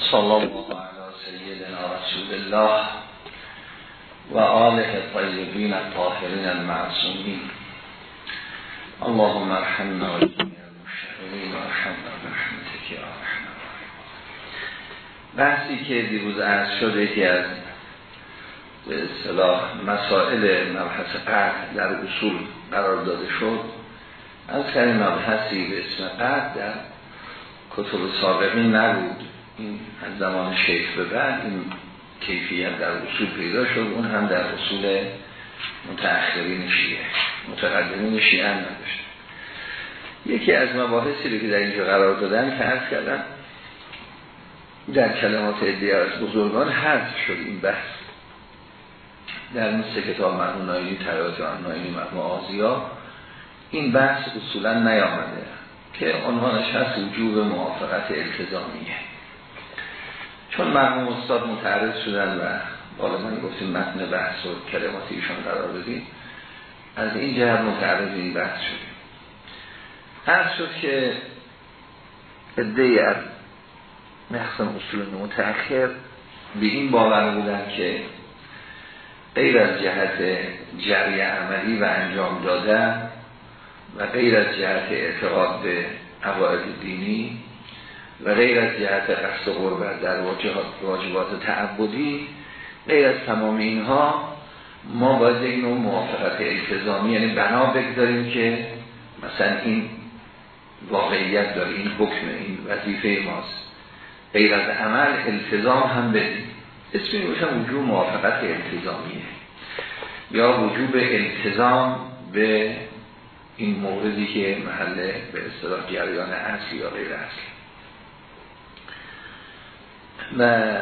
صلی الله علی سیدنا رسول الله و آله طیبین الطاهرین المعصومین اللهم ارحمنا و المشتغلین و برحمتك یا رحمن بحثی که دیروز عرض شده یکی از به اصطلاح مسائل مبحث قرد در اصول قرار داده شد. از کردیم مبحثی به اسم قرد در کتب سابقی نبود. این از زمان شیخ به بعد این کیفیت در اصول پیدا شد اون هم در اصول متأخرین شیعه متقدمین شیعه نداشت. یکی از مباحثی که در اینجا قرار دادن که عرض کردم در کلمات ادیار از بزرگان حذف شد این بحث. در مثل کتاب مرمون نایینی ترایات نایینی مرمون آزیا این بحث اصولا نیامده که عنوانش هست وجوب موافقت التزامیه. چون مرموم استاد متعرض شدن و من گفتیم متن بحث و کلمات ایشان قرار بدیم از این جهت متعرض این بحث شدیم. هر شد که ادهی از محسن اصول متأخر به این باور بودن که غیر از جهت جری عملی و انجام دادن و غیر از جهت اعتقاد به عقاید دینی و غیر از جهت قصد قربت در واجبات تعبدی غیر از تمام اینها ما باید این نوع موافقت التزامی یعنی بنا بگذاریم که مثلا این واقعیت داره این حکم این وظیفه ماست. غیر از عمل التزام هم بدیم. اسمی میشن وجوب موافقت التزامیه. یا وجوب التزام به این موردی که محل به اصطلاح جریان اصلی یا غیر اصلی و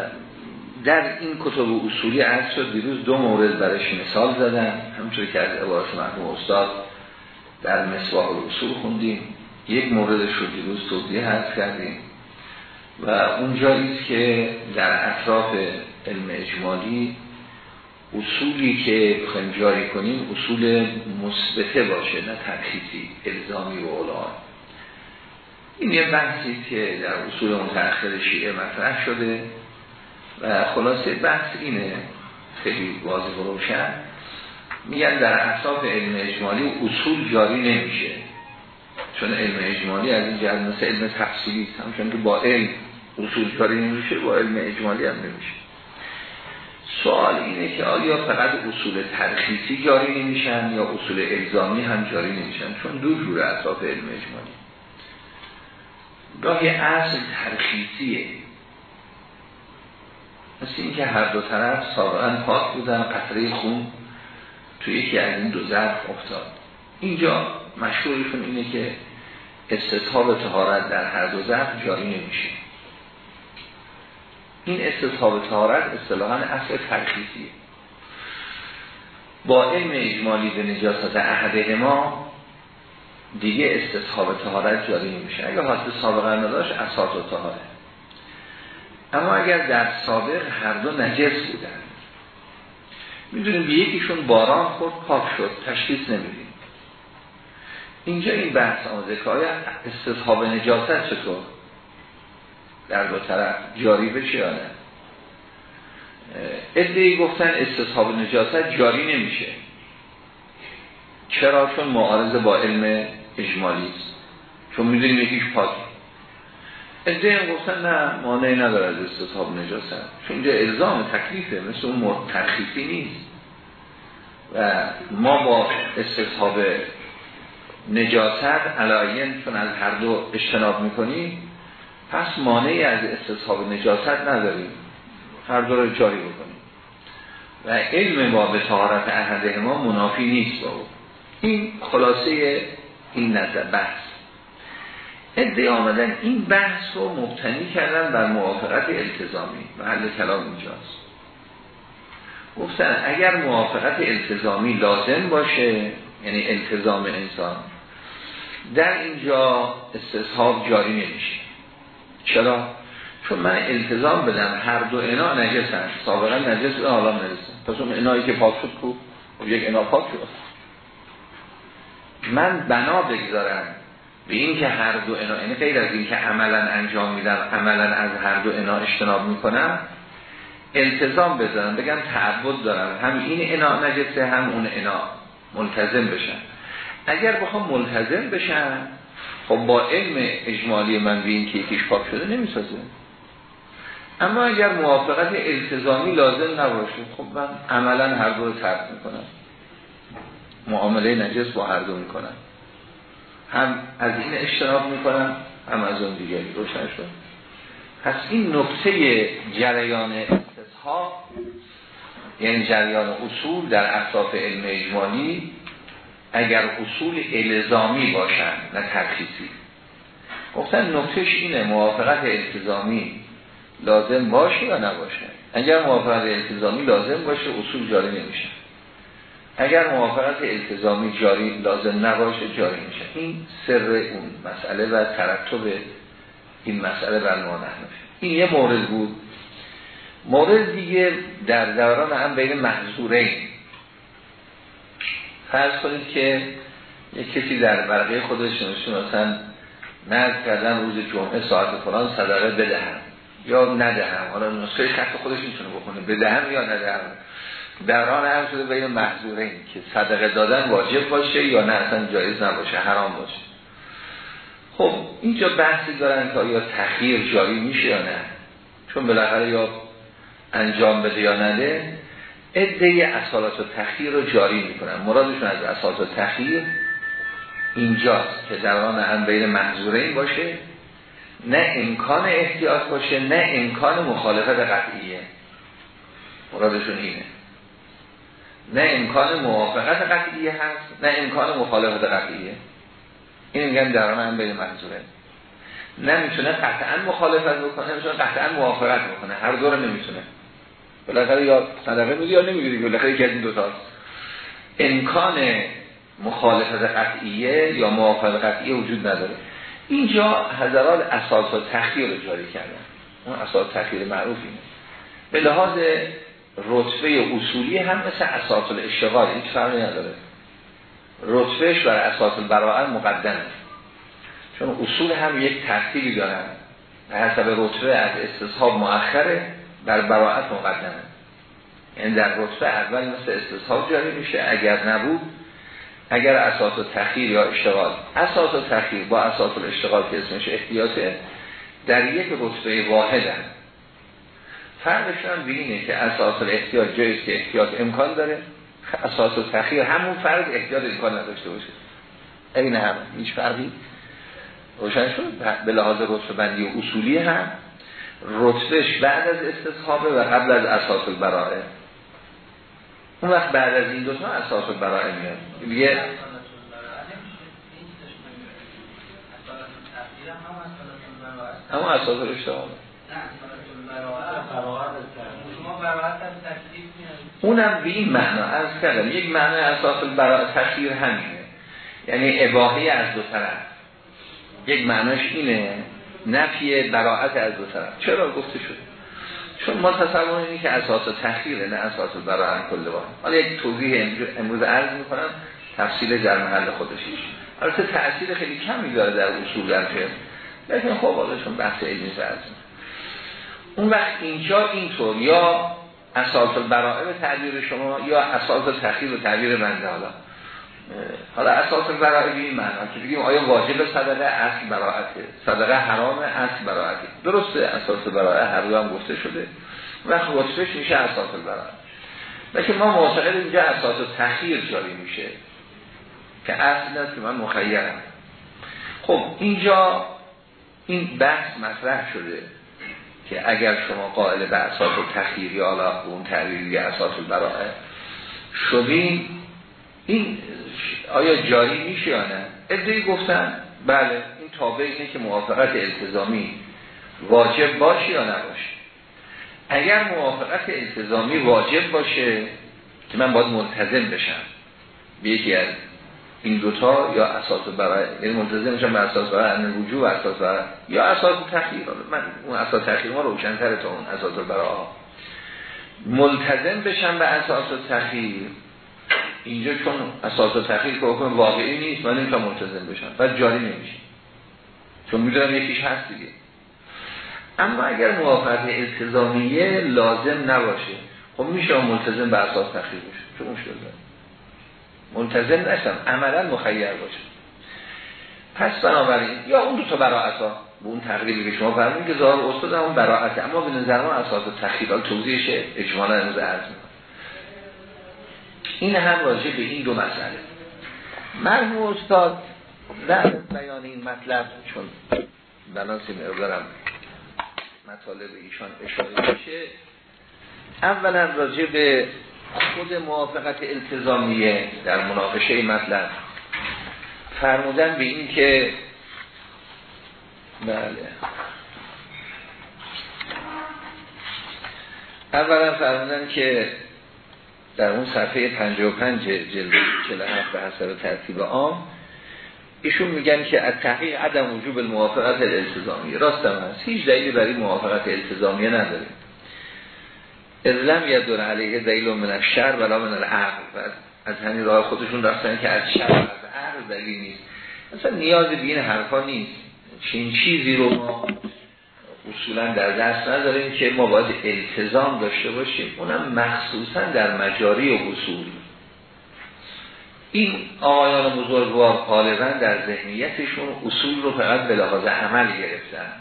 در این کتب اصولی عرض شد دیروز دو مورد برش مثال زدن همچون که از عبارت مرحوم استاد در مصباح اصول خوندیم. یک موردش رو دیروز توضیح عرض کردیم. و اونجاییست که در اطراف علم اجمالی اصولی که بخوایم جاری کنیم اصول مثبته باشه نه ترخیصی الزامی و اولان این یه بحثی که در اصول متأخر شیعه مطرح شده و خلاصه بحث اینه خیلی واضح و روشن میگن در اصاف علم اجمالی اصول جاری نمیشه چون علم اجمالی از این جهت مثل علم تفصیلی است همچون که با علم اصول جاری نمیشه با علم اجمالی هم نمیشه. سوال اینه که آیا فقط اصول ترخیصی جاری نمیشن یا اصول الزامی هم جاری نمیشن؟ چون دو جور اصاف علم اجمالی. گاهی اصل ترخیصیه. مثل این که هر دو طرف سابقا پاک بودن قطره خون توی یکی از این دو ظرف افتاد. اینجا مشهورشون اینه که استصحاب تهارت در هر دو ظرف جاری نمیشه. این استصحاب تهارت اصطلاحا اصل ترخیصیه. با علم اجمالی به نجاست احده ما دیگه استصحاب تهارت جاری نمیشه. اگر حاصل سابقا نداشت اساس و تهاره اما اگر در سابق هر دو نجس بودن می‌دونیم به یکیشون باران خورد پاک شد تشخیص نمیدیم. اینجا این بحث آمده که آیا استصحاب نجاست چطور؟ در دو طرف جاری بشه یا نه؟ ادهی گفتن استصحاب نجاست جاری نمیشه. چرا؟ چون معارضه با علم اجمالی است. چون می‌دونیم یکیش پاک. ادهی هم گفتن نه مانعی نداره از استصحاب نجاست. چون اینجا الزام تکلیفه مثل اون مرد ترخیصی نیست. و ما با استصحاب نجاست علاین چون از هر دو اجتناب می‌کنیم پس مانعی از استصحاب نجاست نداریم. هر دو رو جاری بکنیم. و علم ما به طهارت احده ما منافی نیست با او. این خلاصه این نظر بحث. ادعای آمدن این بحث رو مبتنی کردن بر موافقت التزامی. محل کلام اینجاست. گفتن اگر موافقت التزامی لازم باشه یعنی التزام انسان در اینجا استصحاب جاری نمیشه. چرا؟ چون من التزام بدم هر دو انا نجسن سابقا نجس حالا نرسن. پس اون انایی که پاک شد کو؟ یک انا پاک شد. من بنا بگذارم. به این که هر دو انا یعنی غیر از این که عملا انجام میدن عملا از هر دو انا اجتناب می‌کنم التزام بذارم بگم تعبد دارم. هم این انا نجسه هم اون انا ملتزم بشن اگر بخوام ملتزم بشن خب با علم اجمالی من به این که یکیش پاک شده نمی‌سازه. اما اگر موافقت التزامی لازم نباشه خب من عملا هر دو ترک می‌کنم. معامله نجس با هر دو می‌کنم هم از این اشتراک می‌کنم هم از اون دیگری. روشن شد. پس این نکته جریان استصحاب یعنی جریان اصول در اطراف علم اجمالی اگر اصول الزامی باشن نه ترخیصی گفتن نکتهش اینه موافقت التزامی لازم باشه یا نباشه؟ اگر موافقت التزامی لازم باشه اصول جاری نمیشه. اگر موافقت التزامی جاری لازم نباشه جاری میشه. این سر اون مسئله و ترتب این مسئله بر ما این یه مورد بود. مورد دیگه در دوران هم بین محضورین فرض کنید که یک کسی در ورقه خودش نوشته مثلا نرد کردن روز جمعه ساعت فلان صدقه بدهم یا ندهم. حالا نسخه خط خودش می‌تونه بکنه بدهم یا ندهم. در آن هم شده بین محضورین که صدقه دادن واجب باشه یا نه اصلا جایز نباشه حرام باشه. خب اینجا بحثی دارن که یا تخییر جاری میشه یا نه؟ چون بالاخره یا انجام بده یا نده ادهی اصالات و تخییر رو جاری می‌کنن. مرادشون از اصالات و تخییر اینجاست که در آن هم بین محضورین باشه نه امکان احتیاط باشه نه امکان مخالفت قطعیه. مرادشون اینه. نه امکان موافقت قطعیه هست نه امکان مخالفت قطعیه. این میگن در آن هم بین محضورین نمی‌تونه قطعا مخالفت بکنه نمی‌تونه قطعا موافقت بکنه. هر دور نمی‌تونه. بالاخره یا صدقه میدی یا نمیدی بالاخره یکی از این دوتاست امکان مخالفت قطعیه یا موافقت قطعیه وجود نداره. اینجا حضرات اساس و تخییر رو جاری کردن. اون اساس تخییر معروف اینه به لحاظ رتبه اصولی هم مثل اساس الاشتغال هیچ فرقی نداره. رتبهش بر اساس البراءه مقدمه. چون اصول هم یک ترتیبی دارن. به حسب رتبه از استصحاب مؤخره بر براعت مقدمه. یعنی در رتبه اول مثل استصحاب جاری میشه اگر نبود اگر اساس و یا اشتغال. اساس و با اساس اشتغال که اسمش احتیاطه در یک رتبه واحدن فرقشون هم بینه که اساس احتیاط جایست که احتیاط امکان داره. اساس و تخییر همون فرق احتیاط امکان نداشته باشه. این هم هیچ فرقی روشن شد. به لحاظ رتبه بندی و اصولی هم. رتبهش بعد از استصحابه و قبل از اساس البرائه اون وقت بعد از این دوتا اساس البرائه میاد. یه اما اساس الاشتغال اونم به این معنا از کردم یک معنی اساس البرائه تخییر همینه. یعنی اباهی از دو طرف. یک معناش اینه نفی براعت از دو طرف. چرا گفته شد؟ چون ما تصور اینه که اساس تخییره نه اساس براعت کل با حالا یک توضیح امروز عرض می‌کنم تفصیل در محل خودشیش البته تأثیر خیلی کمی داره در اصول در فهم لیکن خب حالا چون بحث علمی فرض اون وقت اینجا اینطور یا اساس براعه به تعبیر شما یا اساس تخییر به تعبیر بنده حالا. حالا اساس برای این معنا که بگیم آیا واجب صدقه اصل براعته صدقه حرام اصل براعته درسته اساس برای هر دو هم گفته شده. وقت وصفش میشه اساس برای لیکن ما معتقد اینجا اساس تخییر جاری میشه. که اصل است که من مخیرم. خب اینجا این بحث مطرح شده. که اگر شما قائل به اساس تخییر یا اون تعبیری اساس برای شدین این آیا جاری میشه یا نه؟ ادهی گفتن بله این تابع اینه که موافقت التزامی واجب باشه یا نباشه. اگر موافقت التزامی واجب باشه که من باید ملتزم بشم به یکی از این دوتا یا اساس برای یعنی ملتزم بشم به اساس برای ان وجوب اساس برای یا اساس تخییر من اون اساس تخییر ما روشن‌تره تا اون اساس برای ملتزم بشم به اساس تخییر اینجا چون اساس و تخییر که حکم واقعی نیست من نمی‌تونم ملتزم بشم. و جاری نمیشه. چون می‌دونم یکیش هست دیگه. اما اگر موافقت التزامیه لازم نباشه. خب میشه ملتزم به اساس تخییر باشه. چه مشکل ملتزم نشم. عملا مخیر باشه. پس بنابراین یا اون دو تا براعتا به اون تقریبی که شما فرمودید که ظاهر استاد اون براعته اما به نظر ما اساس تخییر توضیحش اجمالا امروز عرض این هم راجع به این دو مسئله. مرحوم استاد در بیان این مطلب چون بناسی مقدارم مطالب ایشان اشاره میشه اولا راجع به خود موافقت التزامیه در مناقشه مطلب. فرمودن به این که بله. اولا فرمودن که در اون صفحه 55 جلد 47 به حسب ترتیب عام ایشون میگن که از تحقیق عدم وجوب الموافقت الالتزامی راست هم هست. هیچ دلیلی برای موافقت التزامیه نداریم. ازلم یدون علیه دلیل من الشر ولا من العقل. از همین راه خودشون رفتن که از شر از عقل دلیل نیست. مثلا نیاز به این حرفا نیست. چین چیزی رو ما اصولا در دست نداریم که ما باید التزام داشته باشیم. اونم مخصوصا در مجاری و اصول. این آقایان بزرگوار غالبا در ذهنیتشون اصول رو فقط به لحاظ عمل گرفتن.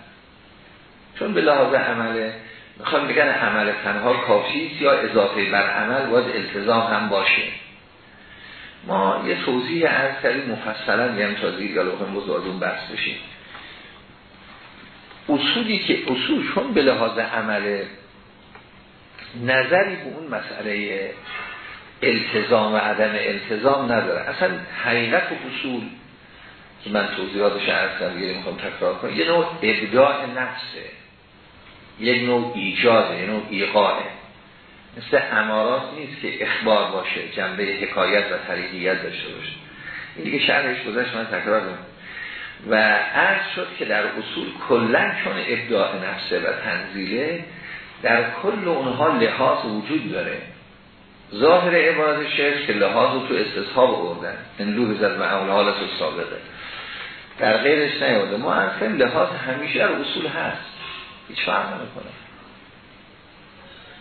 چون به لحاظ عمله می‌خوام بگن عمل تنها کافی یا اضافه بر عمل باید التزام هم باشه. ما یه توضیح از کردیم مفصلا یعنی تا گلوخم بزرگون بحث بشیم. اصولی که اصول چون به لحاظ عمل نظری به اون مسئله التزام و عدم التزام نداره. اصلا حقیقت و اصول که من توضیحاتش عرض کردم دیگه می‌خوام تکرار کنم یه نوع ابداع نفسه. یک نوع ایجاده یه نوع ایقاعه مثل امارات نیست که اخبار باشه جنبه حکایت و طریقیت داشته باشه. این دیگه شرحش گذاشت من تکرار و عرض شد که در اصول کلا چون ابداع نفسه و تنزیله در کل اونها لحاظ وجود داره. ظاهر عبارت شعر که لحاظ رو تو استصحاب اردن این لو بزد معمول حالت سابقه. در غیرش نیاده ما اصلا لحاظ همیشه در اصول هست. هیچ فرق نمی‌کنه.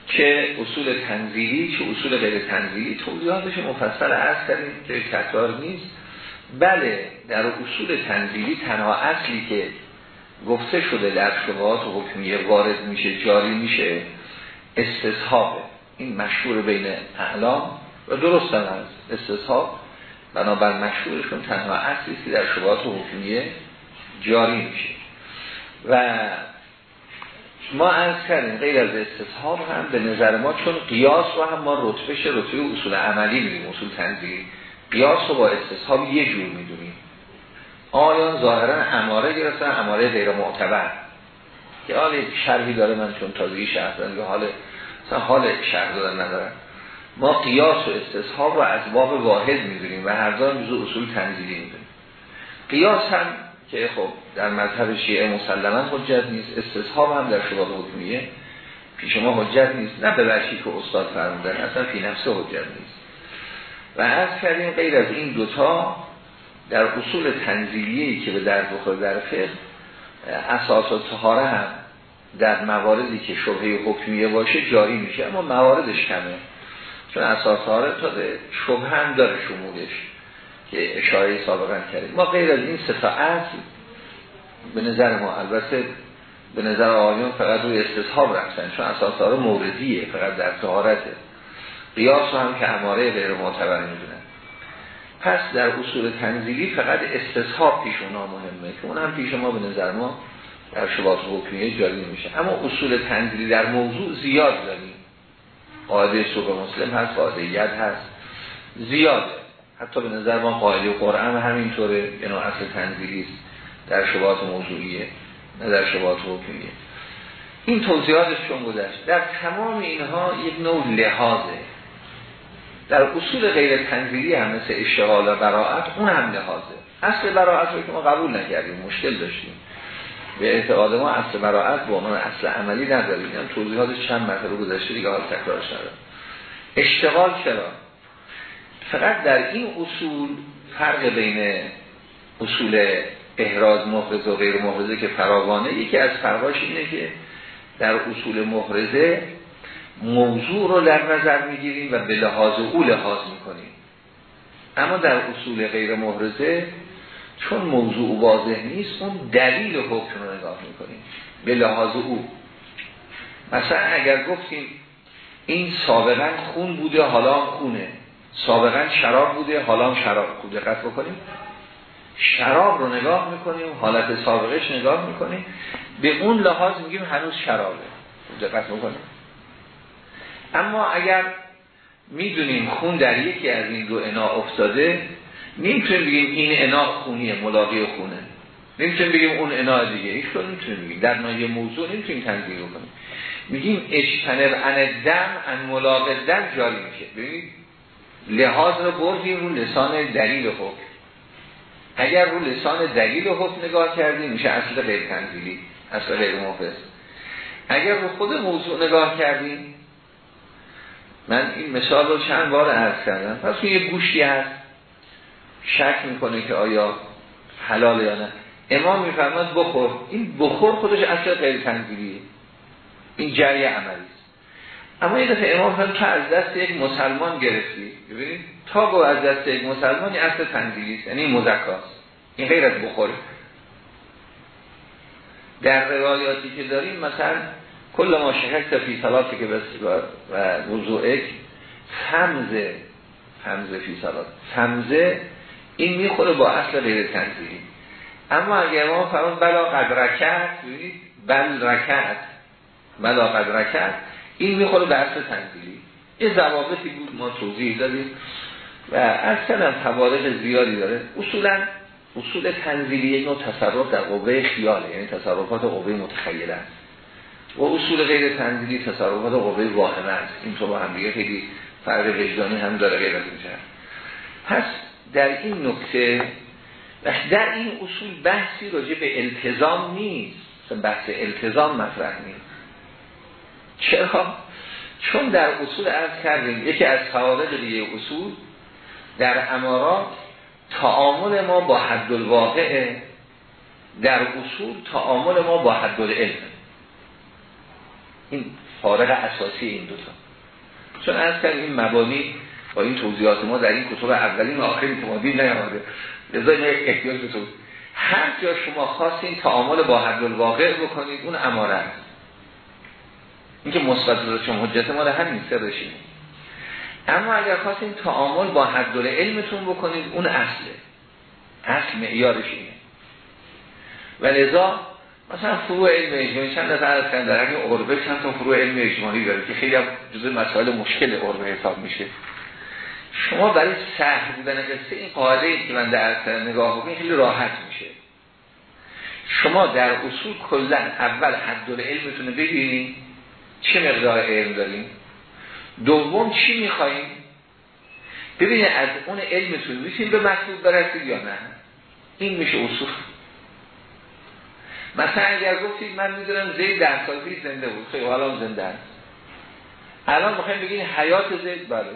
که اصول تنزیلی چه اصول غیر تنزیلی توضیحاتش مفصل عرض کردیم که تکرار نیست. بله در اصول تنزیلی تنها اصلی که گفته شده در شبهات و حکمیه وارد میشه جاری میشه استصحابه این مشهور بین اعلام و درست هم هست. استصحاب بنابر مشهورشون تنها اصلی که در شبهات و حکمیه جاری میشه. و ما از کردیم غیر از استصحاب هم به نظر ما چون قیاس رو هم ما رتبه رتبه اصول عملی میدیم اصول تنزیلی قیاس رو با استصحاب یه جور می‌دونیم. آیان ظاهرا اماره گرفتن اماره غیر معتبر. که حال شرحی داره من چون تازگی شرح دارم حال مثلا حال شرح دادن ندارم. ما قیاس و استصحاب رو از باب واحد می‌دونیم و هر دارم اصول تنزیلی می‌دونیم قیاس هم که خب در مذهب شیعه مسلما حجت نیست استصحاب هم در شباب حکمیه. پیش ما حجت نیست نه به وشی که استاد فرمودن اصلا فی نفسه حجت نیست. و از کردیم غیر از این دوتا در اصول تنزیلیهی که به در بخور در فقه اساس و تهاره هم در مواردی که شبهه حکمیه باشه جاری میشه اما مواردش کمه. چون اساس تهاره تا شبه هم داره شمولش. اشاره سابقا کردیم. ما غیر از این اصل به نظر ما البته به نظر آقایون فقط روی استصحاب رفتن چون اساس موردیه فقط در تهارته. قیاس هم که اماره غیر معتبر می‌دونن. پس در اصول تنزیلی فقط استصحاب پیش اونا مهمه که اون هم پیش ما به نظر ما در شباط حکمیه جاری میشه اما اصول تنزیلی در موضوع زیاد داریم. قاعده سوق مسلم هست قاعده ید هست. زیاده. حتی به نظر ما قاعده قرآن همینطوره یه اصل تنزیلی است. در شباط موضوعیه نه در شباط حکمیه. این توضیحاتش چون گذشت. در تمام اینها یک نوع لحاظه. در اصول غیر تنزیلی هم مثل اشتغال و براعت اون هم لحاظه. اصل براعت رو که ما قبول نکردیم مشکل داشتیم. به اعتقاد ما اصل براعت با عنوان اصل عملی نداریم هم توضیحاتش چند مرتبه گذشته دیگه حال تکرارش ندارم. اشتغال چرا؟ فقط در این اصول فرق بین اصول احراز محرزه و غیر محرزه که فراوانه یکی از فرقاش اینه که در اصول محرزه موضوع رو در نظر می‌گیریم و به لحاظ او لحاظ می‌کنیم. اما در اصول غیر محرزه چون موضوع واضح نیست اون دلیل حکم رو نگاه می‌کنیم. به لحاظ او. مثلا اگر گفتیم این سابقا خون بوده حالا خونه. سابقا شراب بوده حالا شراب. بوده دقت بکنیم. شراب رو نگاه می‌کنیم حالت سابقش نگاه می‌کنیم. به اون لحاظ میگیم هنوز شرابه. دقت بکنیم. اما اگر می‌دونیم خون در یکی از این دو انا افتاده نمی‌تونیم بگیم این انا خونیه ملاقی خونه. نمی‌تونیم بگیم اون انا دیگه. ایش رو نمی‌تونیم بگیم. در نایه موضوع نمی‌تونیم تنظیم کنیم میگیم اجتنب ان دم ان ملاق دم جاری میشه. ببینید لحاظ رو بردیم رو لسان دلیل حکم. اگر رو لسان دلیل حکم نگاه کردیم میشه اصل غیر تنزیلی اصل غیر محفظ اگر رو خود موضوع نگاه کردیم من این مثال رو چند بار عرض کردم. پس یه گوشتی هست. شک می‌کنه که آیا حلال یا نه. امام میفرماد بخور. این بخور خودش اصل غیر تنزیلیه. این جری عملی اما یه دفعه امام فرمود تو از دست یک مسلمان گرفتی ببینید تا از دست یک مسلمانی اصل تنزیلی است یعنی مزکاست. این غیر از بخوره در روایاتی که داریم مثلا کل ما شکست فی صلاتی که بسیار و وضوعک فمزه فمزه فی صلات. فمزه این می‌خوره با اصل غیر تنزیلی. اما اگر ما فرمان بلا قد رکت بل رکت بلا قد رکت این می‌خوره به اصل تنزیلی. یه ضوابطی بود ما توضیح دادیم. و اصلا هم زیادی داره. اصولا اصول تنزیلی یک نوع تصرف در قوه خیاله یعنی تصرفات قوه متخیله است. و اصول غیر تنزیلی تصرفات قوه واهمه است. این تو با هم دیگه خیلی فرق وجدانی هم داره غیر از پس در این نکته در این اصول بحثی راجع به التزام نیست. بحث التزام مطرح نیست. چرا؟ چون در اصول عرض کردیم یکی از قواعد دیگه اصول در امارات تعامل ما با حد الواقع در اصول تعامل ما با حد العلم این فارق اساسی این دوتا. چون از کردیم این مبانی با این توضیحات ما در این کتب اولین و آخرین که ما دید نیامده. لذا این احتیاج به هر جا شما خواستین تعامل با حد الواقع بکنید اون اماره اینکه مثبت چون حجت ما همین سرشیم اما اگر خواستین تعامل با حد علمتون بکنید اون اصله. اصل معیارش اینه. و لذا مثلا فروع علم اجمالی چند دفعه عرض کردن در همین عربه چند تا فروع علم اجمالی داره که خیلی هم جزء مسائل مشکل عربه حساب میشه. شما برای سهل بودن قصه این قاعده ای که من در نگاه بکنید خیلی راحت میشه. شما در اصول کلا اول حد علمتون رو ببینید چه مقدار علم داریم؟ دوم چی میخواییم ببینید از اون علمتون میشین به مطلوب برسید یا نه؟ این میشه اصول. مثلا اگر گفتید من می‌دونم زید در سال زنده بود. خیلی حالا زنده است. الان بخوایم بگین حیات زید بله.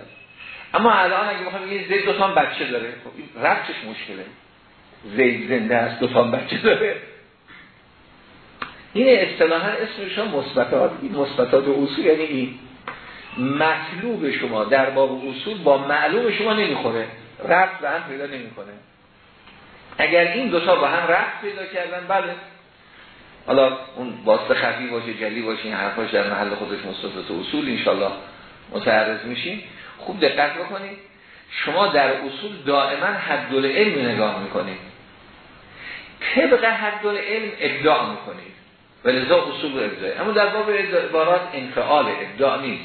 اما الان اگه بخوایم بگین زید دو بچه داره خب این ربطش مشکله. زید زنده است دو بچه داره. این اصطلاحا اسمش مثبتات این مثبتات اصول یعنی این. مطلوب شما در باب اصول با معلوم شما نمی‌خوره. رفت به هم پیدا نمی‌کنه. اگر این دوتا با هم رفت پیدا کردن بله. حالا اون واسطه خفی باشه جلی باشه این حرفاش در محل خودش مثبتات اصول انشالله متعرض میشیم. خوب دقت بکنید. شما در اصول دائما حد علم نگاه می‌کنید. طبق حد علم ابداع می‌کنید. و لذا اصول ابداعی اما در باب عبارات انفعال ابداع نیست.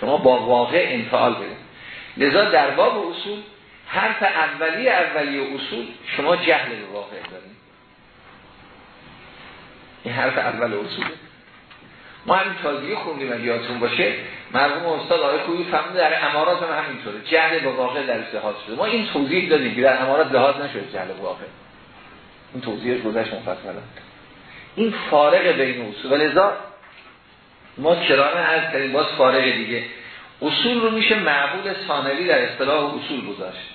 شما با واقع انفعال بدید لذا در باب اصول حرف اولی اولی اصول شما جهل به واقع دارید این حرف اول اصوله. ما همین تازیه خوندیم اگه یادتون باشه. مرحوم استاد آقای خوبی فهمید در امارات هم همینطوره. جهل به واقع در لحاظ شده. ما این توضیح دادیم که در امارات لحاظ نشده جهل به واقع. این توضیحش گذشت مفصلا. این فارق بین اصول. ولذا ما کرانه از کردیم باز فارق دیگه. اصول رو میشه معبود ثانوی در اصطلاح اصول گذاشت.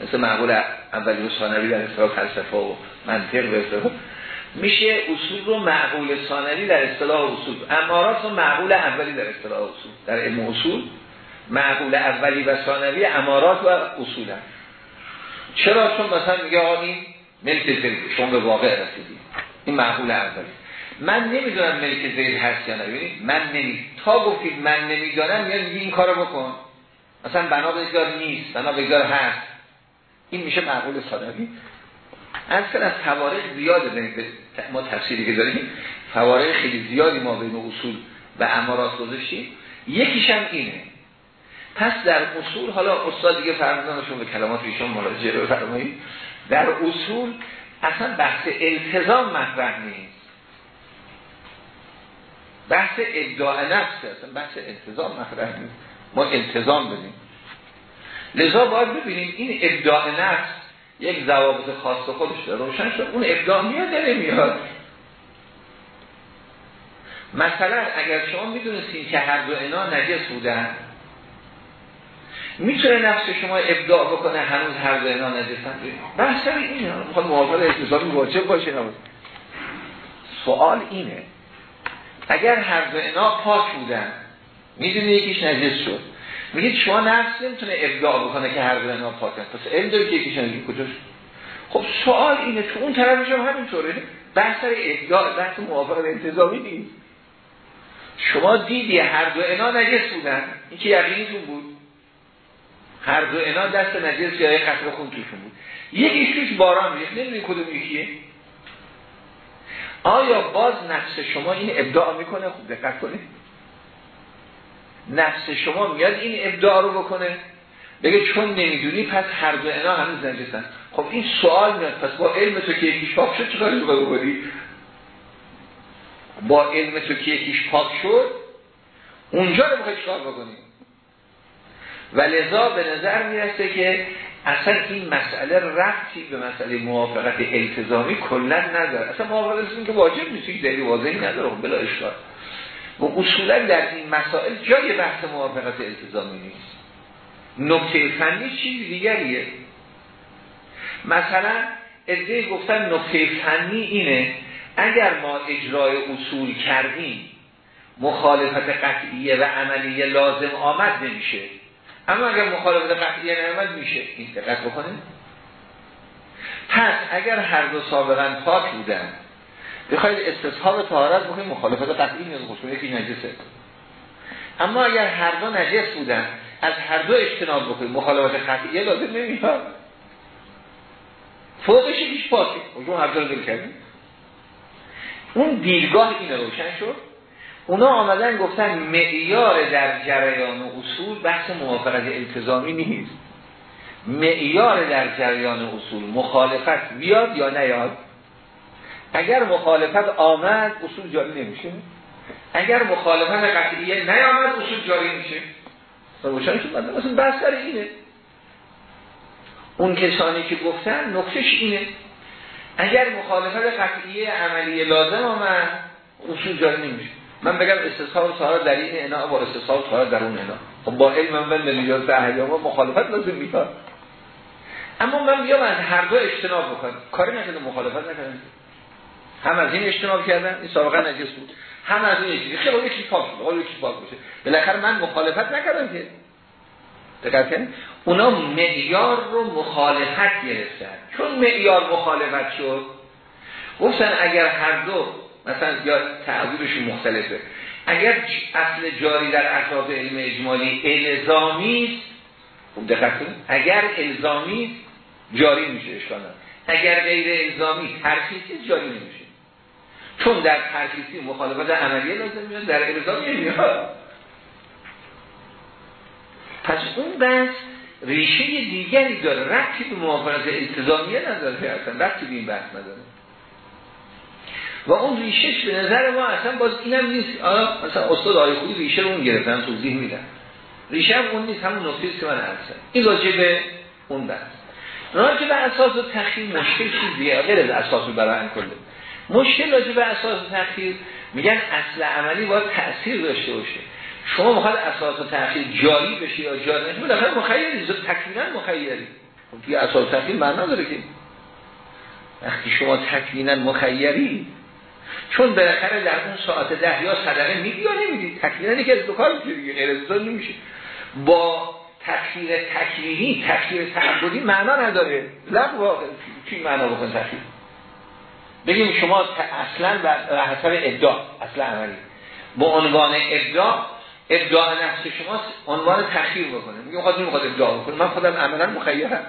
مثل معقول اولی و ثانوی در اصطلاح فلسفه و منطق به میشه اصول رو معقول ثانوی در اصطلاح اصول. امارات رو معقول اولی در اصطلاح اصول. در علم اصول معقول اولی و ثانوی امارات و اصول هم. چرا؟ چون مثلا میگه این ملک شما به واقع رسیدید این معقول اولی من نمی‌دونم ملک زید هست یا نه. من نمی تا گفتید من نمی‌دونم میاد این کارو بکن. مثلا بنا بگذار نیست بنا بگذار هست. این میشه معقول ثانوی اصلا از فوارق زیاده به ما تفسیری که داریم فوارق خیلی زیادی ما بین اصول و امارات گذاشتیم. یکیش هم اینه. پس در اصول حالا استاد دیگه فرمودنشون به کلمات ایشون مراجعه بفرمایید. در اصول اصلا بحث التزام مطرح نیست. بحث ادعا نفس اصلا بحث التزام مطرح نیست. ما التزام بدیم. لذا باید ببینیم این ادعا نفس یک ضوابط خاص خودش داره. روشن شد. اون ابداع میاد داره میاد مثلا اگر شما می‌دونستین که هر دو انا نجس بودن می‌تونه نفس شما ابداع بکنه هنوز هر دو انا نجسن بحث اینه. می‌خواد موافق اتصالی واجب باشه نمید. سوال اینه اگر هر دو انا پاک بودن می‌دونه یکیش نجس شد. میگه شما نفس نمی‌تونه ابداع بکنه که هر دو انا پاک هست پس علم داری که یکیش نجس کجاش؟ خب سوال اینه تو اون طرفش هم همینطوره. بحث ابداع بحث موافق انتظامی نیست. شما دیدی هر دو انا نجس بودن؟ این که یقینیتون بود؟ هر دو انا دست نجس یا قطر خون توشون بود. یکیش توش باران ریخت نمی‌دونی کدوم یکیه. آیا باز نفس شما این ابداع می‌کنه؟ خوب دقت کنید. نفس شما میاد این ابداع رو بکنه. بگه چون نمی‌دونی پس هر دو انا هنوز نجسن خب این سوال میاد. پس با علم تو که یکیش پاک شد چیکار رو بکنی؟ با علم تو که یکیش پاک شد اونجا رو می‌خوای چیکار بکنی؟ و لذا به نظر می‌رسه که اصلا این مسئله رفتی به مسئله موافقت التزامی کلا نداره. اصلا موافقت این که واجب نیست یک دلیل واضحی نداره خب بلا اشکال. و اصولا در این مسائل جای بحث موافقت التزامی نیست. نکته فنی چیز دیگریه. مثلا ادعای گفتن نکته فنی اینه اگر ما اجرای اصول کردیم مخالفت قطعیه و عملیه لازم آمد نمیشه. اما اگر مخالفت قطعیه نمیشه میشه این دقت بکنیم پس اگر هر دو سابقا پاک بودن بخواید استصحاب طهارت بکنید مخالفت قطعی نیاز خصوصا یکی نجسه اما اگر هر دو نجس بودن از هر دو اجتناب بکنید مخالفت قطعیه لازم نمیاد. فوقش هیچ پاکه اون هر دو رو کردیم اون دیدگاه این روشن شد. اونا آمدن گفتن معیار در جریان اصول بحث موافقت التزامی نیست. معیار در جریان اصول مخالفت بیاد یا نیاد؟ اگر مخالفت آمد اصول جاری نمیشه. اگر مخالفت قطعیه نیامد اصول جاری میشه. مثلا بحث در اینه. اون کسانی که گفتن نقطش اینه. اگر مخالفت قطعیه عملی لازم آمد اصول جاری نمیشه. من بگم استصحاب سهار در این انا با استصحاب سهار در اون انا خب با علم من به نیاز احیام مخالفت لازم اما من بیام از هر دو اجتناب بکنم کاری نکنه مخالفت نکنم هم از این اجتناب کردن این سابقا نجس بود. هم از این چیزی. خیلی یکی پاک بود یکی پاک بشه بالاخره من مخالفت نکردم که. دقت اونا معیار رو مخالفت گرفتن. چون معیار مخالفت شد گفتن اگر هر دو مثلا یا تعبیرشون مختلفه. اگر اصل جاری در اطراف علم اجمالی الزامی است دقت اگر الزامی جاری میشه اشکال اگر غیر الزامی ترخیصی جاری نمیشه. چون در ترخیصی مخالفت عملیه لازم میاد در الزامی نمیاد پس اون بحث ریشه دیگری داره. ربطی به موافقت التزامیه نداره. اصلا این بحث نداره. و اون ریشهش به نظر ما اصلا باز اینم نیست. مثلا استاد آیه خودی ریشه رو اون گرفتن توضیح میدن. ریشه اون نیست همون نقطه که من عرض این راجع به اون بحث. راجع به اساس و تخییر مشکل چیزیه غیر از اساس برای کله مشکل راجع به اساس و تخییر میگن اصل عملی باید تأثیر داشته باشه. شما می‌خواد اساس و تأخیر جاری بشه یا جاری نشه بالاخره مخیری تکمیلا مخیری. توی اساس تکلیل معنا داره که. وقتی شما تکلینا مخیری چون بالاخره در اون ساعت ده یا صدقه میدی یا نمیدی تکلینا که از دو کار میشه غیر از نمیشه با تکفیر تکلیمی تکفیر تعبدی معنا نداره. لغو واقع. چی معنا بکن تکفیر بگیم شما اصلا و حسب ادعا اصلا عملی. با عنوان ادعا ادعا نفس شما عنوان تخییر بکنه. میگم خواهد نمی‌خواد ادعا بکنه من خودم عملا مخیرم.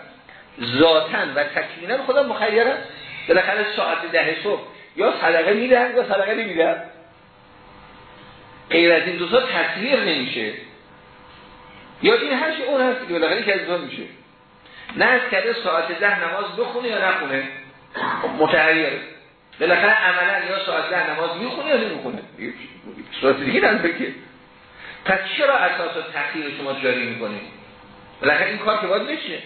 ذاتا و تکلینا خودم مخیرم. بالاخره ساعت ده صبح یا صدقه میدن یا صدقه نمیدن. غیر از این دو تا تصویر نمیشه. یا این هرچی اون هست که بالاخره که از میشه. نه از کرده ساعت ده نماز بخونه یا نخونه. متحیر بالاخره عملا یا ساعت ده نماز می‌خونه یا نمی‌خونه. ساعت دیگه که. پس چرا اساس تخییر شما جاری می‌کنید؟ بالاخره این کار که باید بشه.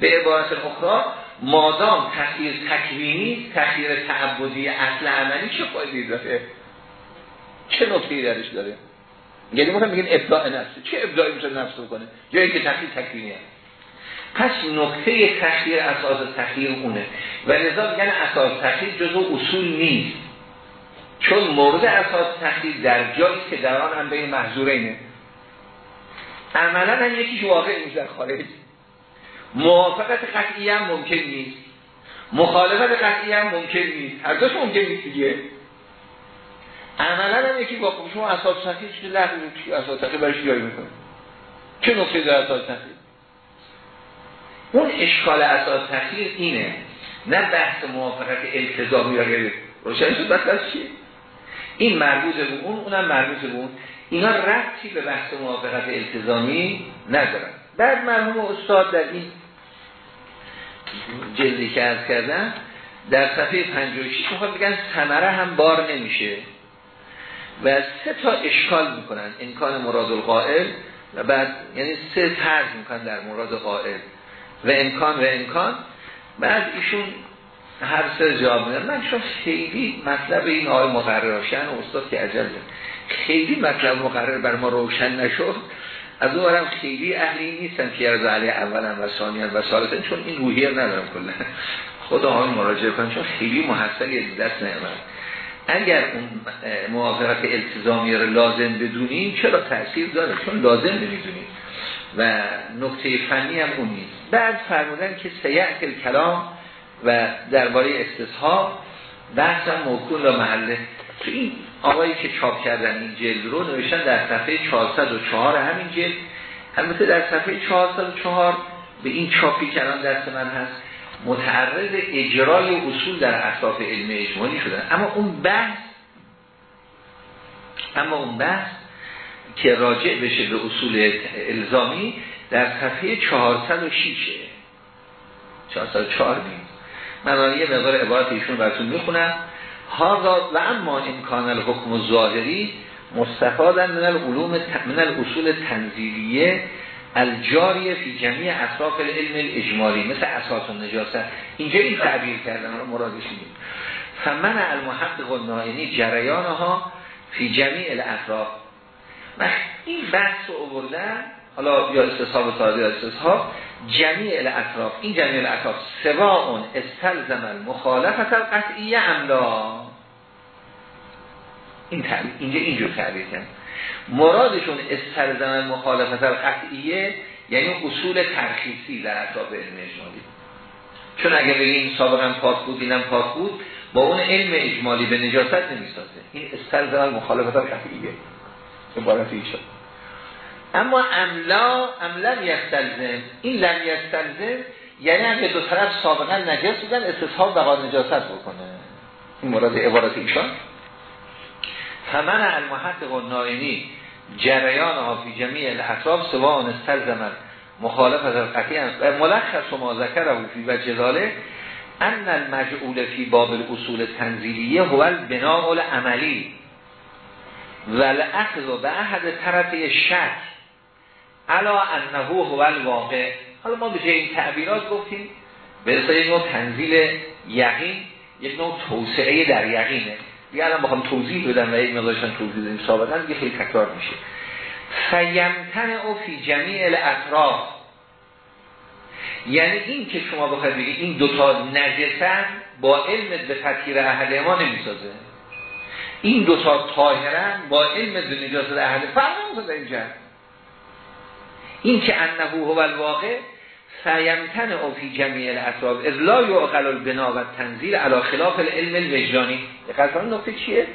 به عبارت اخرى مادام تخییر تکوینی تخییر تعبدی اصل عملی چه فایده داره؟ چه نکته‌ای درش داره؟ یعنی مثلا میگن ابداع نفسه چه ابداعی میشه نفس بکنه جایی که تخییر تکوینی هست. پس نکته تخییر اساس تخییر اونه. و لذا میگن اساس تخییر جزو اصول نیست. چون مورد اساس تخییر در جایی که در آن هم بین محضورینه. عملا هم یکیش واقع در خارج. موافقت قطعی هم ممکن نیست. مخالفت قطعی هم ممکن نیست. هر دوش ممکن نیست دیگه. عملا هم یکی با شما اساس تخییر چه لحظه اساس تخییر برش جایی می‌کنه چه نقطه در اساس تخییر اون اشکال اساس تخییر اینه نه بحث موافقت التزامی یا غیره روشن شد از چیه این مربوط به اون اونم مربوط به اون. اینا ربطی به بحث موافقت التزامی ندارن. بعد مرحوم استاد در این جلدی که از کردن در صفحه 56 می‌خواد بگن ثمره هم بار نمیشه. و سه تا اشکال می‌کنن امکان مراد القائل و بعد یعنی سه طرز می‌کنن در مراد قائل. و امکان و امکان. بعد ایشون هر سه جواب میدن. من چون خیلی مطلب این آقای مقرراشن و استاد که عجب خیلی مطلب مقرر بر ما روشن نشد. از اون برم خیلی اهلی نیستن که از علی اولا و ثانیا و ثالثا چون این روحیه ندارم کلا. خدا ها مراجعه کنم چون خیلی محصلی دست نیامد. اگر اون موافقت التزامی رو لازم بدونیم چرا تاثیر داره؟ چون لازم نمی‌دونیم. و نکته فنی هم اون نیست. بعد فرمودن که سیعت کلام و درباره استصحاب بحث هم موکول و محله. این آقایی که چاپ کردن این جلد رو نوشتن در صفحه 404 همین جلد. البته در صفحه 404 به این چاپی که الان دست من هست متعرض اجرای اصول در اطراف علم اجمالی شدن. اما اون بحث اما اون بحث که راجع بشه به اصول الزامی در صفحه 406 404 نیست من یه مقدار عبارت ایشون براتون می‌خونم. هادا و اما امکان الحکم ظاهری مستفادن من العلوم من الاصول تنزیلیه الجاریه فی جمعی اطراف علم الاجمالی مثل اساس و نجاست اینجا این تعبیر کردن رو مرادش میدیم فمن المحقق و جریان ها فی جمعی الاطراف و این بحث رو اووردن حالا یا استصحاب ساده یا استصحاب جمیع الاطراف این جمیع الاطراف سواء استلزم المخالفت القطعیه املا این تعبیر اینجا اینجور تعبیر کرد مرادشون استلزم المخالفت القطعیه یعنی اصول ترخیصی در اطراف علم اجمالی. چون اگر بگیم سابقا پاک بود اینم پاک بود با اون علم اجمالی به نجاست نمی‌سازه. این استلزم المخالفت القطعیه. عبارت ایشان اما املا املا یستلزم این لم یستلزم یعنی اگه دو طرف سابقا نجس بودن استصحاب بقا نجاست بکنه. این مراد عبارت ایشان. فمن المحقق و نائنی جریان ها فی جمیع الاطراف سواء استلزم مخالفت القطعی و ملخص ما ذکره فی و جلاله ان المجعول فی باب الاصول تنزیلیه هو البناء العملی. و به احد طرف شک علا انه هو الواقع. حالا ما به این تعبیرات گفتیم به اصلا یک تنزیل یقین یک نوع توسعه در یقینه. دیگه الان بخوام توضیح بدم و یک مقدارشان توضیح بدیم سابقا دیگه خیلی تکرار میشه. فیمتن او فی جمیع الاطراف. یعنی این که شما بخواید بگید این دوتا نجسن با علم به تطهیر اهل ما نمی‌سازه. این دوتا طاهرن با علم به نجاست اهل فرق نمی‌سازه اینجا این که انه هو الواقع سیمتن او فی جمعی الاطراف. از لا یعقل البنا و تنزیل علا خلاف العلم الوجدانی. دقیقاً نکته چیه؟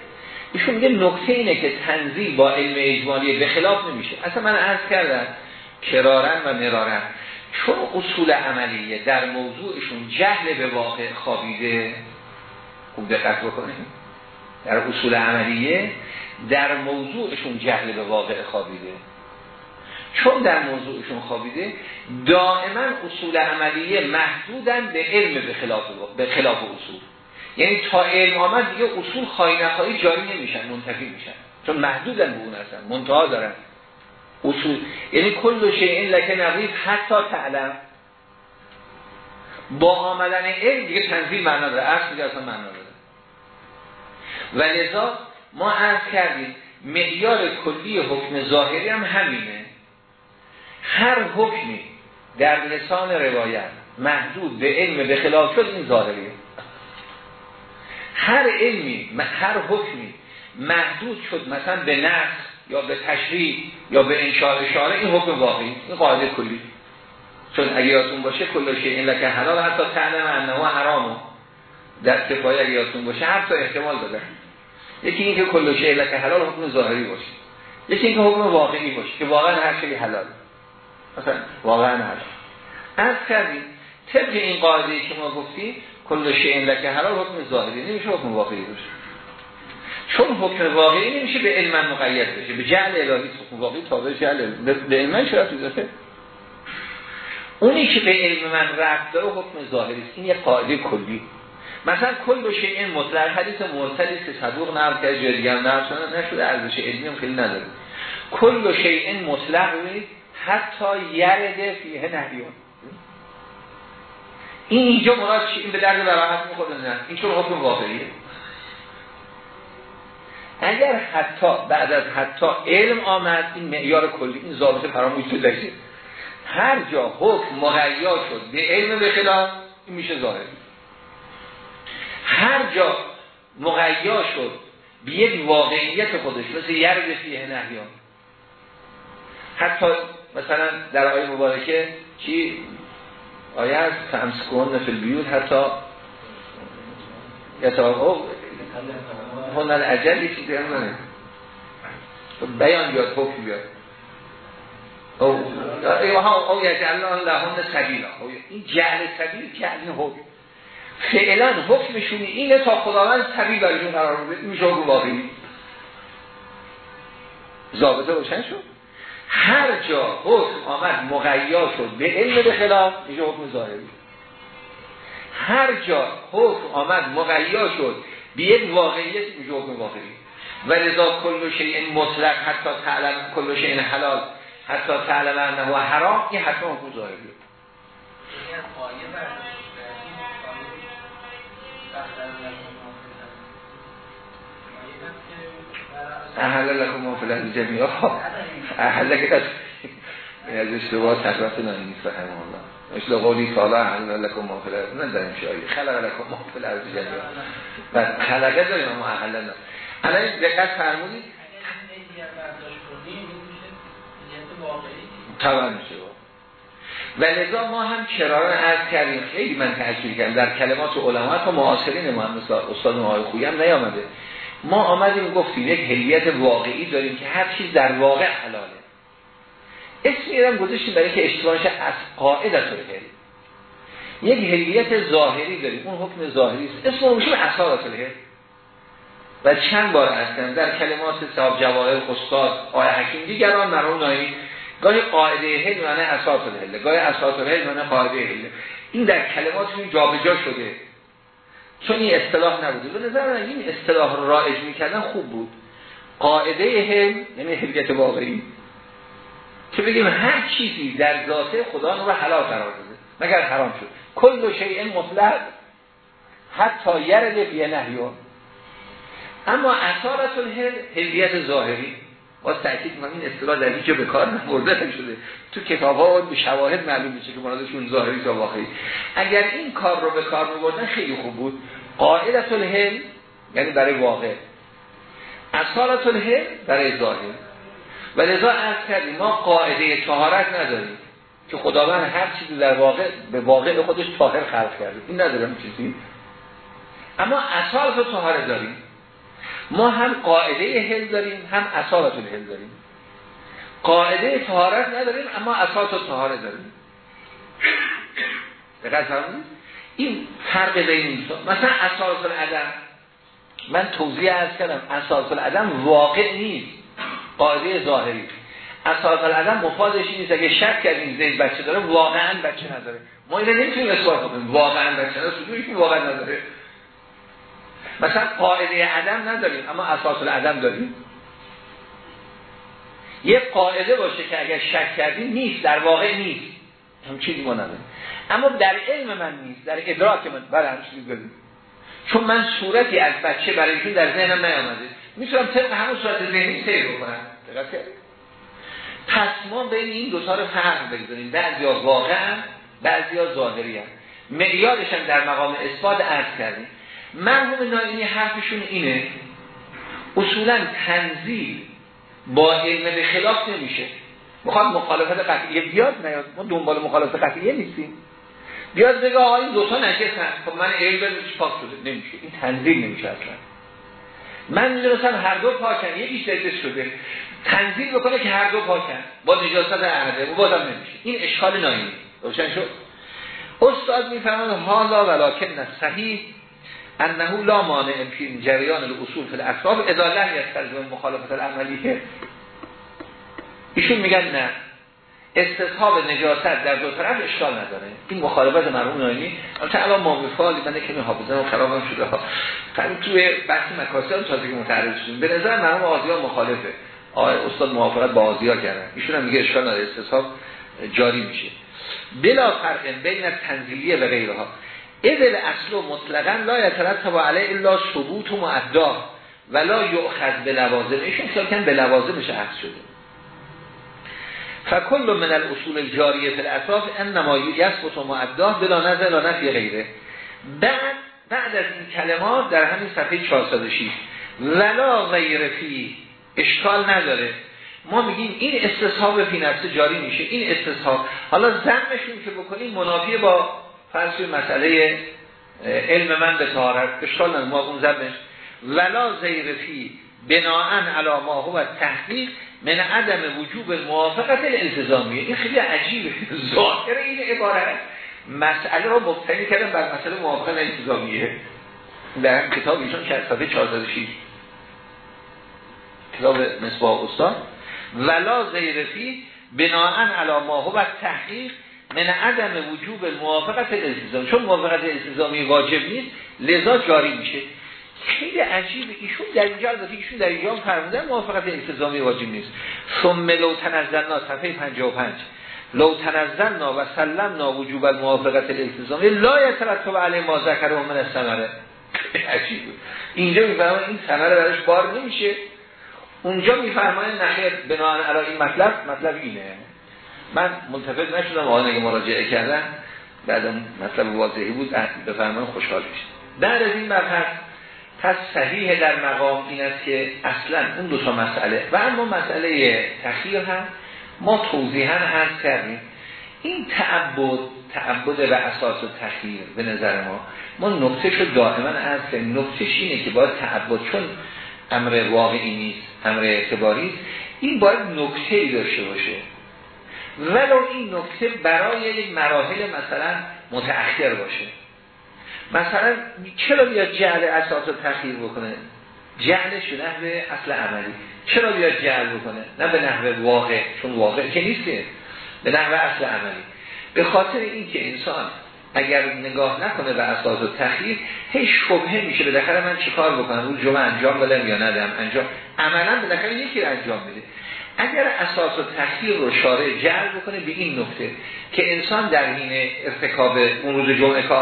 ایشون میگه نکته اینه که تنزیل با علم اجمالی به خلاف نمیشه. اصلا من عرض کردم کرارن و مرارن. چون اصول عملیه در موضوعشون جهل به واقع خوابیده خوب دقت بکنیم. در اصول عملیه در موضوعشون جهل به واقع خوابیده. چون در موضوعشون خوابیده دائما اصول عملیه محدودن به علم به خلاف, به خلاف اصول. یعنی تا علم آمد دیگه اصول خواهی نخواهی جاری نمیشن منتفی میشن. چون محدودن به اون هستن منتها دارن. اصول. یعنی کل این لکه نقیب حتی تعلم. با آمدن علم دیگه تنظیم معنا داره. اصل دیگه اصلا معنا داره. و لذا ما عرض کردیم معیار کلی حکم ظاهری هم همینه. هر حکمی در لسان روایت محدود به علم به خلاف شد این ظاهریه. هر علمی هر حکمی محدود شد مثلا به نقص یا به تشریح یا به انشاء اشاره این حکم واقعی این قاعده کلی. چون اگه یادتون باشه کل شیء این لکه حلال حتی تعلم انه حرامو در کفایه اگه یادتون باشه هر تا احتمال داده. یکی اینکه کل شیء لکه حلال حکم ظاهری باشه. یکی اینکه حکم واقعی باشه که واقعا هر شیء حلال مثلا واقعا هر از کردیم طبق این قاعده که ما گفتیم کل شیء لکه حلال حکم ظاهری نمیشه حکم واقعی باشه. چون حکم واقعی نمیشه به علم مقید بشه. به جعل الهی حکم واقعی تابع جعل به علم چرا داره اونی که به علم من رفت داره حکم ظاهری است. این یه قاعده کلی. مثلا کل شیء مطلق حدیث مرسلی که صدوق نقل کرد جای دیگه نقل نشده ارزش علمی هم خیلی نداره. کل شیء مطلق حتی یرد فیه نهیون این اینجا مراد این به درد براحت می‌خوره نه. این چون حکم واقعیه. اگر حتی بعد از حتی علم آمد این معیار کلی این ضابطه فراموش شده هر جا حکم مغیا شد به علم به خلاف این میشه ظاهری هر جا مغیا شد به یک واقعیت خودش مثل یرد فیه نهیان حتی مثلا در آیه مبارکه چی؟ آیه از تمسکون فی البیوت حتی یتاقو هنن عجل یه چیزی هم ننه بیان بیاد حکم بیاد. او او یجعل لهم سبیلا. این جعل سبیل جعل حکم. فعلا حکمشونی اینه تا خداوند سبیل برایشون قرار بده. این حکم واقعی. ضابطه روشن شد؟ هر جا حکم آمد مغیا شد به علم به خلاف میشه حکم ظاهری. هر جا حکم آمد مغیا شد به یک واقعیت میشه حکم واقعی. و لذا کل شیء مطلق حتی تعلم کل شیء حلال حتی تعلم انه و حرام این حتما حکم ظاهری احل لکم ما فی الارض احل لکم از اشتباه تقرات نانی فهم الله مثل قولی تعالی احل لکم ما فی الارض من داریم شایی خلق لکم ما فی جمیعا و خلقه داریم ما احل لکم الان دقت فرمودید طبعا میشه و لذا ما هم کراران عرض کردیم. خیلی من تحصیل کردم. در کلمات علما تا معاصرین ما هم استاد نوهای خویی هم نیامده. ما آمدیم گفتیم یک هلیت واقعی داریم که هر چیز در واقع حلاله. اسمی هم گذاشتیم برای که اشتباهش از قاعده هلی یک هلیت ظاهری داریم. اون حکم ظاهری است. اسم میشه اثارات الهل و چند بار هستن. در کلمات صاحب جواهر استاد آیه حکیم دیگران مرحوم نایی گاهی قاعده هل معنی اساس الهل گاهی اساس الهل معنی قاعده هل این در کلماتشون جابجا شده. چون این اصطلاح نبوده به نظر من این اصطلاح رو رایج می‌کردن خوب بود. قاعده هم یعنی حلیت واقعی. که بگیم هر چیزی در ذاته خدا رو حلال قرار داده. مگر حرام شد. کل شیء مطلق. حتی یرد فی نهیون اما اثارت الهل هلیت ظاهری. با تاکید من این اصطلاح در هیچ به کار نبرده شده تو کتاب ها به شواهد معلوم میشه که مرادشون ظاهری تا واقعی. اگر این کار رو به کار میبردن خیلی خوب بود. قاعدت الهل یعنی برای واقع. اصالت الهل برای ظاهر. و لذا از کردیم ما قاعده طهارت نداریم که خداوند هر چیزی در واقع به واقع خودش طاهر خلق کرده. این نداریم چیزی. اما اصالت طهارت داریم. ما هم قاعده هل داریم هم اصالت هل داریم. قاعده طهارت نداریم اما اساس طهارت داریم. دقیق این فرق بین مثلا اساس العدم من توضیح از کردم اساس العدم واقع نیست. قاعده ظاهری. اساس العدم مفادش نیست. اگه شک کردیم زید بچه داره واقعا بچه نداره. ما اینو نمی‌تونیم اثبات کنیم. واقعا بچه نداره. واقعا نداره. مثلا قاعده عدم نداریم اما اساس العدم داریم. یه قاعده باشه که اگر شک کردیم نیست در واقع نیست. هم چیزی ما نداریم. اما در علم من نیست در ادراک من. بله هم چیزی داریم. چون من صورتی از بچه برای ایشون در ذهنم نیامده. می‌تونم طبق همون صورت ذهنی سیر بکنم. پس ما بین این دوتا رو فرق بگذاریم. بعضی ها واقعا بعضی ها ظاهری هم در مقام اثبات عرض کردیم. مرحوم نایینی حرفشون اینه اصولا تنزیل با علم به خلاف نمیشه. می‌خواد مخالفت قطعیه بیاد نیاد. ما دنبال مخالفت قطعیه نیستیم. بیاد بگه آقا این دوتا نجسن خب من علم پاک شده. نمیشه. این تنزیل نمیشه اصلا. من می‌دونستم هر دو پاکن. یکیش دلش شده. تنزیل بکنه که هر دو پاکن. با نجاست احمده و بازم نمیشه. این اشکال نایینی روشن شد. استاد می‌فهمن حالا ولکن صحیح. انه لا مانع فی جریان الاصول فی الاطراف اذا لم یستلزم مخالفت العملیه ایشون میگن نه. استصحاب نجاست در دو طرف اشکال نداره. این مخالفت مرحوم نایمی البته الان ما فعالی من که حافظه و خرابم شده ها. قبل توی بحث مکاسب تازه که متعرض شدیم. به نظر مرحوم آزیا مخالفه. آقای استاد موافقت با آزیا کردن ایشون هم میگه اشکال نداره. استصحاب جاری میشه. بلا فرق بین تنزیلیه و غیرها. ادل اصل و مطلقا لا یترتب علیه الا ثبوت و معدا ولا یؤخذ به لوازم ایشون خیال کن به لوازمش عکس شده. فکل من الاصول الجاریه فی الاطراف انما یثبت و معدا بلا نظر لا نفی غیره. بعد بعد از این کلمات در همین صفحه 406 ولا غیر فی اشکال نداره. ما میگیم این استصحاب فی نفس جاری میشه. این استصحاب حالا زمشون که بکنیم منافی با فرض مسئله علم من به طهارت اشکال ما اون زبش. ولا زیرفی بناهن علا ما هو تحقیق من عدم وجوب موافقت الالتزامیه. این خیلی عجیبه. ظاهر این عبارت. مسئله رو مبتنی کردن بر مسئله موافقت الالتزامیه. در کتاب ایشون که صفحه 406 کتاب مصباح استاد. ولا زیرفی بناهن علا ما هو تحقیق من عدم وجوب موافقت الالتزام چون موافقت الالتزامی واجب نیست لذا جاری میشه. خیلی عجیبه ایشون در اینجا البته ایشون در اینجا فرمودن موافقت التزامی واجب نیست. ثم لو تنزلنا صفحه 55 لو تنزلنا و سلمنا وجوب الموافقت الالتزامی لا یترتب علی ما ذکر و من الثمره. عجیبه. اینجا می‌فهمن این ثمره براش بار نمیشه. اونجا میفرمایند نخیر بناهن علی این مطلب مطلب اینه. من ملتفت نشدم. آقای اگه مراجعه کردن؟ بعد مطلب واضحی بود. بفرمان خوشحال میشه در از این مبحث پس صحیح در مقام این است که اصلا اون دو تا مسئله و اما مسئله تخییر هم ما توضیحا عرض کردیم. این تعبد تعبد و اساس و تخییر به نظر ما ما نقطه شد دائما عرض نقطهش اینه که باید تعبد چون امر واقعی نیست امر اعتباری این باید نکته داشته باشه. ولو این نکته برای یک مراحل مثلا متأخر باشه. مثلا چرا بیاد جعل اساس رو تخییر بکنه؟ جعلش به نحو اصل عملی. چرا بیاد جعل بکنه؟ نه به نحو واقع چون واقع که نیسته به نحو اصل عملی. به خاطر این که انسان اگر نگاه نکنه به اساس و تخییر هی شبهه میشه به داخل من چیکار بکنم؟ اون جمعه انجام بدم یا ندم؟ انجام عملا به داخل یکی انجام میده. اگر اساس و تخییر رو شارع جعل بکنه به این نکته که انسان در حین ارتکاب اون روز جمعه که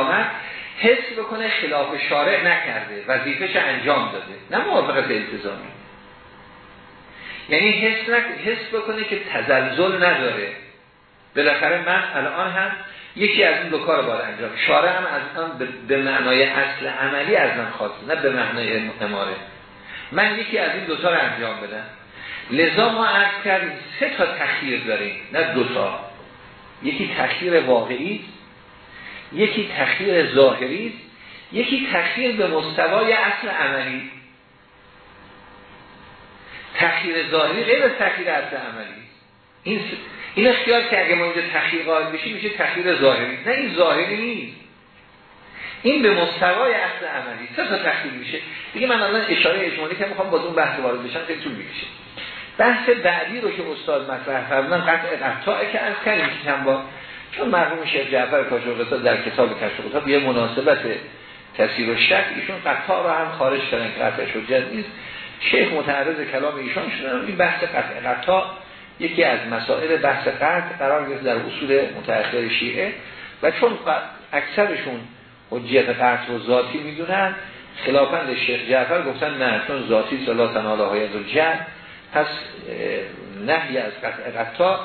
حس بکنه خلاف شارع نکرده وظیفش انجام داده نه موافقت التزامی. یعنی حس, نک... حس بکنه که تزلزل نداره. بالاخره من الان هم یکی از این دو کار باید انجام شارع هم از من به معنای اصل عملی از من خواست نه به معنای اماره. من یکی از این دو رو انجام بدم. لذا ما عرض کردیم سه تا تخییر داریم نه دو تا. یکی تخییر واقعی یکی تخییر ظاهری یکی تخییر به مستوای اصل عملی. تخییر ظاهری غیر تخییر اصل عملی. این این اختیار که اگه ما اینجا تخییر قائل بشیم میشه تخییر ظاهری. نه این ظاهری نیست. این به مستوای اصل عملی. سه تا تخییر میشه. دیگه من الان اشاره اجمالی که می‌خوام با اون بحث وارد بشم خیلی طول می‌کشه. بحث بعدی رو که استاد مطرح فرمودن قطع قطعه که از کردیم چند با چون مرحوم شیخ جعفر کاشف در کتاب کتاب یه مناسبت تفسیر و شک ایشون قطع رو هم خارج کردن که قطع شد. نیست شیخ متعرض کلام ایشان شدن این بحث قطع قطع یکی از مسائل بحث قطع قرار گرفت در اصول متأخر شیعه و چون اکثرشون حجیت قطع رو ذاتی می‌دونن خلافند شیخ جعفر گفتن نه چون ذاتی صلا تناله های پس نهی از قطع قطع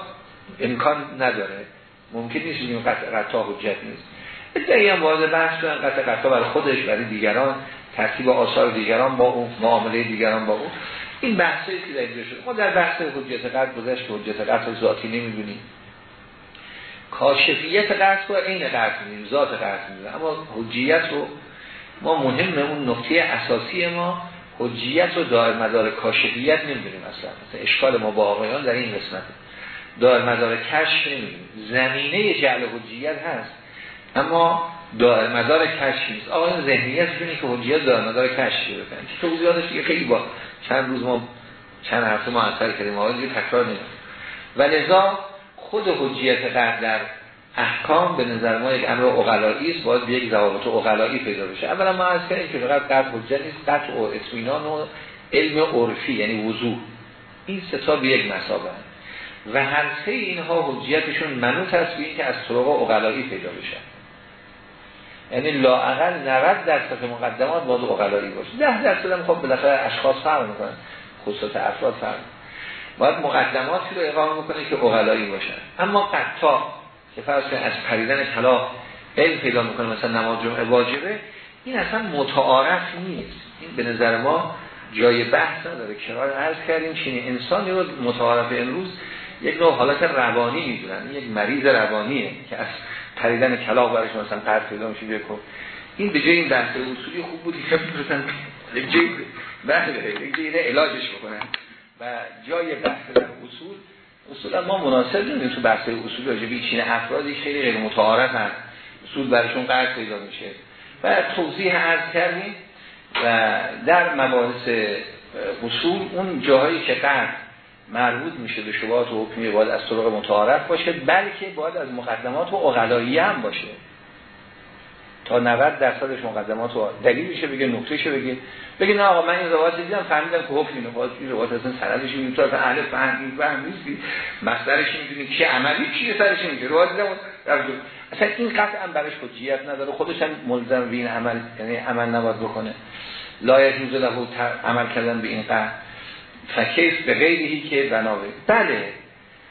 امکان نداره. ممکن نیست این قطع قطع حجت نیست. ادعی هم وارد بحث کنن قطع قطع برای خودش برای دیگران ترتیب آثار دیگران با اون معامله دیگران با اون این بحثی که در شده. ما در بحث حجت قطع گذشت که حجت قطع ذاتی نمی‌دونیم کاشفیت قطع رو این قطع می‌دونیم ذات قطع می‌دونیم اما حجیت رو ما مهم اون نقطه اساسی ما حجیت و دار مدار کاشفیت نمی‌دونیم اصلا. مثلا اشکال ما با آقایان در این قسمت دار مدار کشف نمی‌دونیم. زمینه جعل حجیت هست اما دار مدار کشف نیست. آقایان ذهنیت اینه که حجیت دار مدار کشف بکنن که توضیحاتش دیگه خیلی با چند روز ما چند هفته ما اثر کردیم. آقایان تکرار نمید و لذا خود حجیت قرد در احکام به نظر ما یک امر اقلایی است باید به یک ضوابط اقلایی پیدا بشه. اولا ما از کردیم که فقط قطع حجت نیست قطع و اطمینان و علم عرفی یعنی وضوح. این ستا به یک مسابقه و هر سه اینها حجیتشون منوط است به اینکه از طرق اقلایی پیدا بشه. یعنی لااقل 90 درصد مقدمات باید اقلایی باشه. 10 درصد هم خب بالاخره اشخاص فرق می‌کنن خصوصات افراد فرق باید مقدماتی رو اقامه می‌کنه که اقلایی باشن. اما قطع که فرض از پریدن طلاق علم پیدا می‌کنه مثلا نماز جمعه واجبه. این اصلا متعارف نیست. این به نظر ما جای بحث نداره. کرار عرض کردیم چین انسانی رو متعارف امروز یک نوع حالت روانی می‌دونن. یک مریض روانیه که از پریدن کلاق برش مثلا قرد پیدا میشه بکن این به جای این بحث اصولی خوب بودی که می‌تونن یک جای جای علاجش بکنن. و جای بحث در اصول اصولا ما مناسب نمیم تو بحث اصول راجع چین افرادی خیلی غیر متعارف هست اصول برشون قرد پیدا میشه. و توضیح عرض کردیم و در مباحث اصول اون جاهایی که قرد مربوط میشه به شبهات و حکمی باید از طرق متعارف باشه بلکه باید از مقدمات و اغلایی هم باشه. تا 90 درصدش مقدمات و دلیلشه بگه نکتهشه بگه. بگه نه آقا من این روایت دیدم فهمیدم که حکم اینه. باید این روایت اصلا سندش این تو اهل فهم این فهم نیستی. مصدرش می‌دونی که عملی چیه سرش میگه روایت دیدم. اصلا این قطعا برش حجیت نداره. خودش هم ملزم به این عمل یعنی عمل نباید بکنه. لا یجوز له عمل کردن به این قطع. فکیف به غیری که بنابه. بله.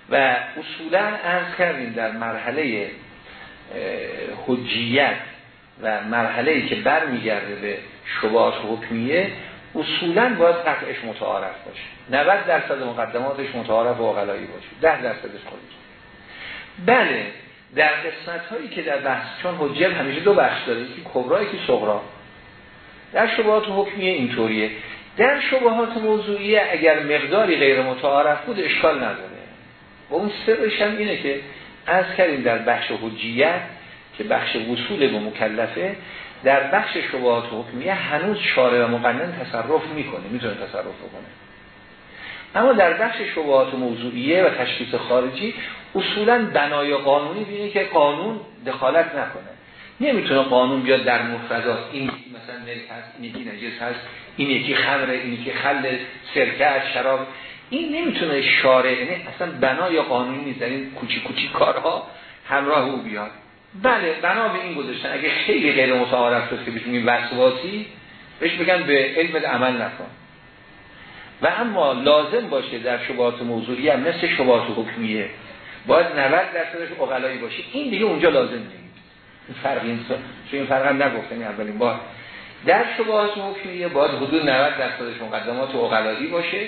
و اصولا ارز کردیم در مرحله حجیت و مرحله که برمیگرده به شباهات حکمیه اصولا باید قطعش متعارف باشه. 90 درصد مقدماتش متعارف و اقلایی باشه. 10 درصدش خودش بله در قسمت هایی که در بحث چون حجیت همیشه دو بخش داره یکی کبرا که صغرا. در شبهات حکمیه اینطوریه. در شبهات موضوعی اگر مقداری غیر متعارف بود اشکال نداره. و اون سرش هم اینه که از کردیم در بخش حجیت که بخش وصول به مکلفه در بخش شبهات حکمیه هنوز شارع و مقنن تصرف می‌کنه می‌تونه تصرف بکنه. اما در بخش شبهات موضوعیه و تشخیص خارجی اصولا بنای قانونی بینه که قانون دخالت نکنه. نمی‌تونه قانون بیاد در مفردات این مثلا ملک هست این یکی نجس هست این یکی خمره این یکی خل سرکه شراب. این نمی‌تونه شارع یعنی اصلا بنای قانونی نیست در این کوچی کوچی کارها همراه او بیاد. بله بنا به این گذاشتن. اگه خیلی غیر متعارف شد که بهش وسواسی بهش بگن به علم عمل نکن. و اما لازم باشه در شبهات موضوعی هم مثل شبهات حکمیه. باید 90 درصدش اقلایی باشه. این دیگه اونجا لازم نیست. این فرق این چون این فرق هم نگفتن اولین بار. در شبهات حکمیه باید حدود 90 درصدش مقدمات اقلایی باشه.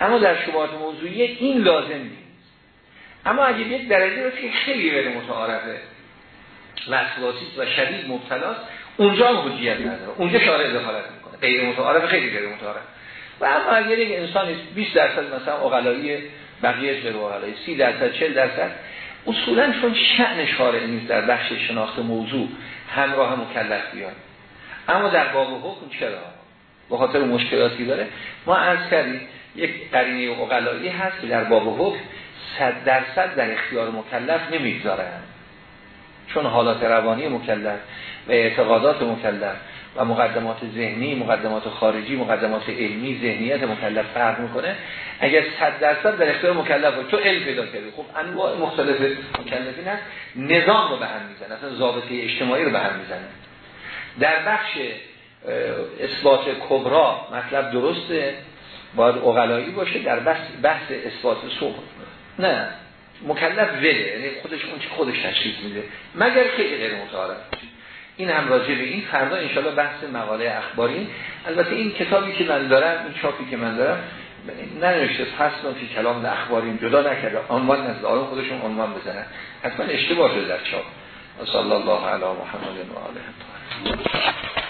اما در شبهات موضوعی این لازم نیست. اما اگه یک درجه رو که خیلی غیر متعارفه وسواسی و شدید مبتلاست. اونجا حجیت نداره. اونجا شارع دخالت می‌کنه. غیر متعارف خیلی غیر متعارف. و اما اگر یک انسان 20 درصد مثلا اقلایی بقیه غیر اقلایی 30 درصد 40 درصد اصولا چون شأن شارع نیست در بخش شناخت موضوع همراه مکلف بیاد اما در باب حکم چرا؟ به خاطر مشکلاتی داره. ما عرض کردیم یک قرینه اقلایی هست که در باب حکم 100 درصد در اختیار مکلف نمی‌گذارن چون حالات روانی مکلف و اعتقادات مکلف و مقدمات ذهنی مقدمات خارجی مقدمات علمی ذهنیت مکلف فرق می‌کنه. اگر 100 درصد در اختیار مکلف چون علم پیدا کرده خب انواع مختلف مکلفین هست. نظام رو به هم می‌زنه. اصلا ضابطه اجتماعی رو به هم می‌زنه. در بخش اثبات کبرا مطلب درسته. باید اقلایی باشه. در بحث, بحث اثبات صبح. نه. مکلف وله یعنی خودش اون چی خودش تشریف میده. مگر خیلی غیر متعارف این هم راجع به این فردا انشالله بحث مقاله اخباری. البته این کتابی که من دارم این چاپی که من دارم ننوشته فصل فی کلام اخباریم جدا نکرده. عنوان نزد آن خودشون عنوان بزنن. حتما اشتباه شده در چاپ. صلی الله علی محمد و آله.